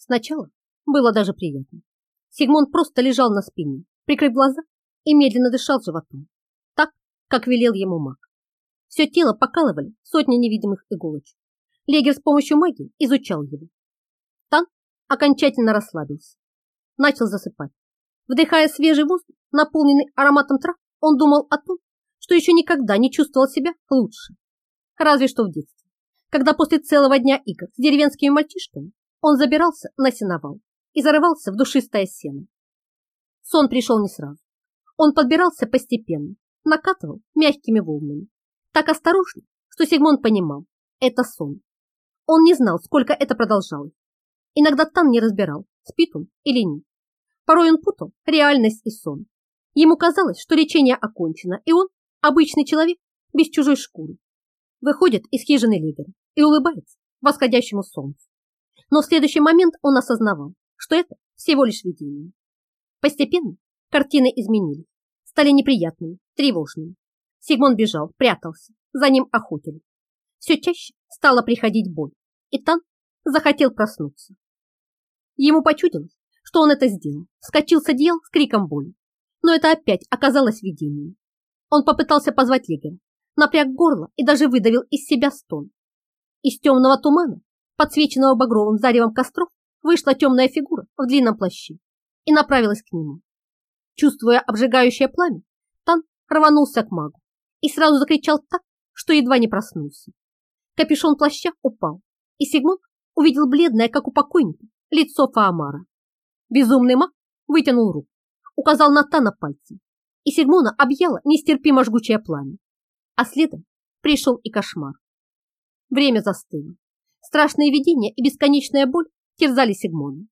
Сначала было даже приятно. Сигмон просто лежал на спине, прикрыв глаза и медленно дышал животом, так, как велел ему маг. Все тело покалывали сотни невидимых иголочек. Легер с помощью магии изучал его. Тан окончательно расслабился. Начал засыпать. Вдыхая свежий воздух, наполненный ароматом трав, он думал о том, что еще никогда не чувствовал себя лучше. Разве что в детстве, когда после целого дня игр с деревенскими мальчишками он забирался на сеновал и зарывался в душистое сено. Сон пришел не сразу. Он подбирался постепенно, накатывал мягкими волнами. Так осторожно, что Сигмон понимал, это сон. Он не знал, сколько это продолжалось. Иногда Тан не разбирал, спит он или нет. Порой он путал реальность и сон. Ему казалось, что лечение окончено, и он, обычный человек, без чужой шкуры, выходит из хижины лидера и улыбается восходящему солнцу. Но в следующий момент он осознавал, что это всего лишь видение. Постепенно картины изменились, стали неприятными, тревожными. Сигмон бежал, прятался, за ним охотились. Все чаще стала приходить боль, и Тан захотел проснуться. Ему почудилось, что он это сделал, вскочил с одеял с криком боли. Но это опять оказалось видением. Он попытался позвать Легера, напряг горло и даже выдавил из себя стон. Из темного тумана, подсвеченного багровым заревом костров, вышла темная фигура в длинном плаще и направилась к нему. Чувствуя обжигающее пламя, Тан рванулся к магу и сразу закричал так, что едва не проснулся. Капюшон плаща упал, и Сигмон увидел бледное, как у покойника, лицо Фаамара. Безумный маг вытянул руку, указал на Тана пальцем, и Сигмона объяло нестерпимо жгучее пламя. А следом пришел и кошмар. Время застыло. Страшные видения и бесконечная боль терзали Сигмона.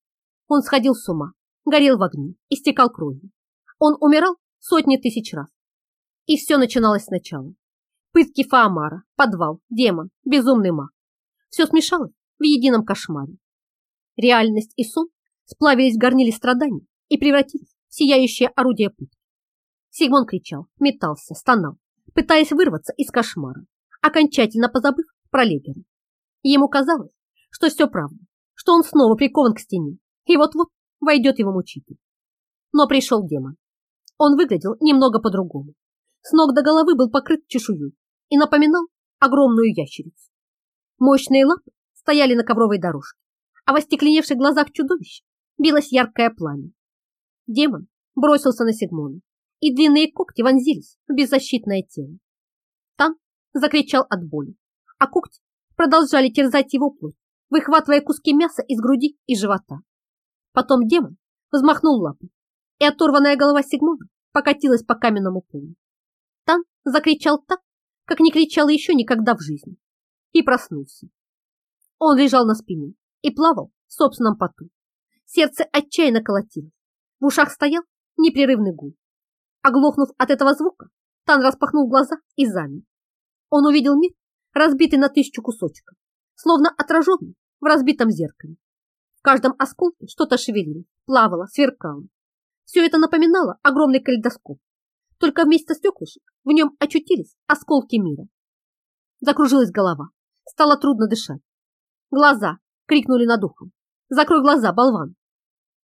Он сходил с ума, горел в огне, истекал кровью. Он умирал сотни тысяч раз. И все начиналось сначала. Пытки Фаамара, подвал, демон, безумный маг. Все смешалось в едином кошмаре. Реальность и сон сплавились в горниле страданий и превратились в сияющее орудие пытки. Сигмон кричал, метался, стонал, пытаясь вырваться из кошмара, окончательно позабыв про Легера. Ему казалось, что все правда, что он снова прикован к стене, и вот-вот войдет его мучитель. Но пришел демон. Он выглядел немного по-другому. С ног до головы был покрыт чешуей и напоминал огромную ящерицу. Мощные лапы стояли на ковровой дорожке, а в остекленевших глазах чудовища билось яркое пламя. Демон бросился на Сигмона, и длинные когти вонзились в беззащитное тело. Тан закричал от боли, а когти продолжали терзать его плоть, выхватывая куски мяса из груди и живота. Потом демон взмахнул лапой, и оторванная голова Сигмона покатилась по каменному полу. Тан закричал так, как не кричал еще никогда в жизни, и проснулся. Он лежал на спине и плавал в собственном поту. Сердце отчаянно колотилось, в ушах стоял непрерывный гул. Оглохнув от этого звука, Тан распахнул глаза и замер. Он увидел мир, разбитый на тысячу кусочков, словно отраженный в разбитом зеркале. В каждом осколке что-то шевелилось, плавало, сверкало. Все это напоминало огромный калейдоскоп, только вместо стеклышек в нем очутились осколки мира. Закружилась голова, стало трудно дышать. «Глаза!» — крикнули над ухом. «Закрой глаза, болван!»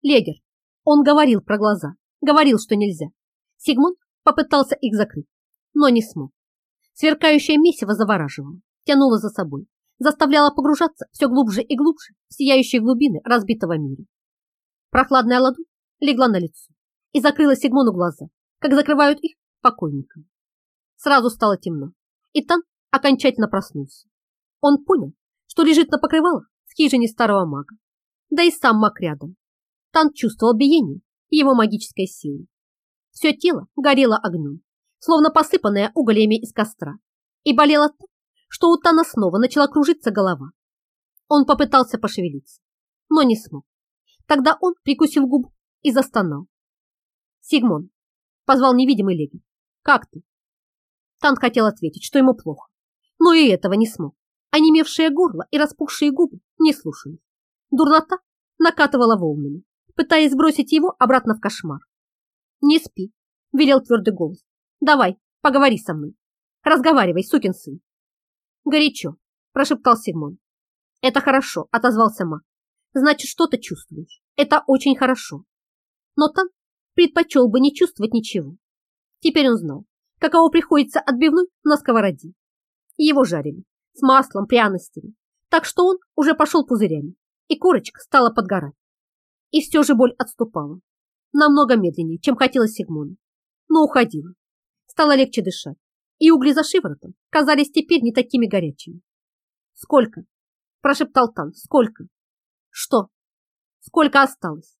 Легер. Он говорил про глаза, говорил, что нельзя. Сигмунд попытался их закрыть, но не смог. Сверкающее месиво завораживало, тянуло за собой, заставляло погружаться все глубже и глубже в сияющие глубины разбитого мира. Прохладная ладонь легла на лицо и закрыла Сигмону глаза, как закрывают их покойникам. Сразу стало темно, и Тан окончательно проснулся. Он понял, что лежит на покрывалах в хижине старого мага, да и сам маг рядом. Тан чувствовал биение его магической силы. Все тело горело огнем, словно посыпанное угольями из костра, и болело так, что у Тана снова начала кружиться голова. Он попытался пошевелиться, но не смог. Тогда он прикусил губу и застонал. «Сигмон!» — позвал невидимый Леги. «Как ты?» Тан хотел ответить, что ему плохо, но и этого не смог. Онемевшее горло и распухшие губы не слушали. Дурнота накатывала волнами, пытаясь сбросить его обратно в кошмар. «Не спи», — велел твердый голос. «Давай, поговори со мной. Разговаривай, сукин сын». «Горячо», — прошептал Сигмон. «Это хорошо», — отозвался Ма. Значит, что-то чувствуешь. Это очень хорошо. Но Тан предпочел бы не чувствовать ничего. Теперь он знал, каково приходится отбивной на сковороде. Его жарили с маслом, пряностями, так что он уже пошел пузырями, и корочка стала подгорать. И все же боль отступала, намного медленнее, чем хотелось Сигмону, но уходила. Стало легче дышать, и угли за шиворотом казались теперь не такими горячими. «Сколько?» – прошептал Тан. «Сколько?» «Что? Сколько осталось?»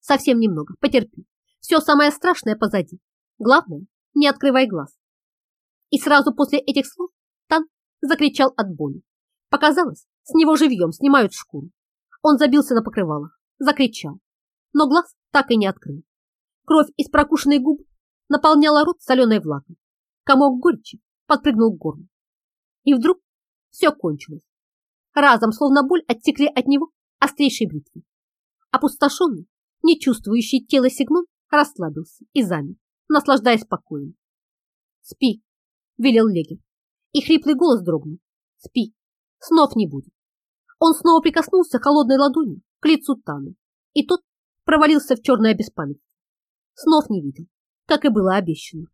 «Совсем немного. Потерпи. Все самое страшное позади. Главное, не открывай глаз». И сразу после этих слов Тан закричал от боли. Показалось, с него живьем снимают шкуру. Он забился на покрывалах, закричал, но глаз так и не открыл. Кровь из прокушенной губы наполняла рот соленой влагой. Комок горечи подпрыгнул к горлу. И вдруг все кончилось. Разом, словно боль, оттекли от него острейшей бритвы. Опустошенный, не чувствующий тело Сигмон расслабился и замер, наслаждаясь покоем. «Спи», — велел Легер, и хриплый голос дрогнул. «Спи, снов не будет». Он снова прикоснулся холодной ладонью к лицу Таны, и тот провалился в черное беспамятство. Снов не видел, как и было обещано.